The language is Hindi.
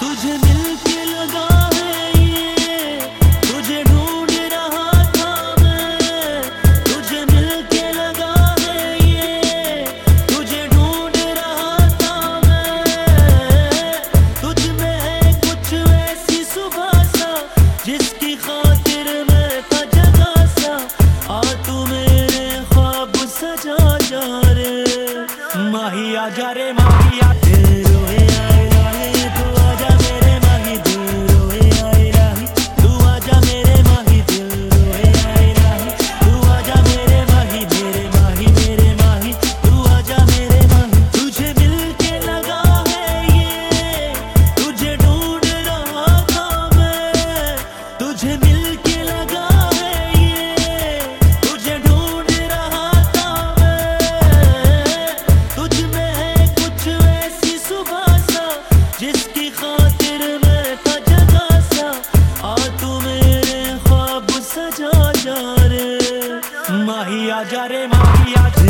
तुझे माही आजा रे माही आजा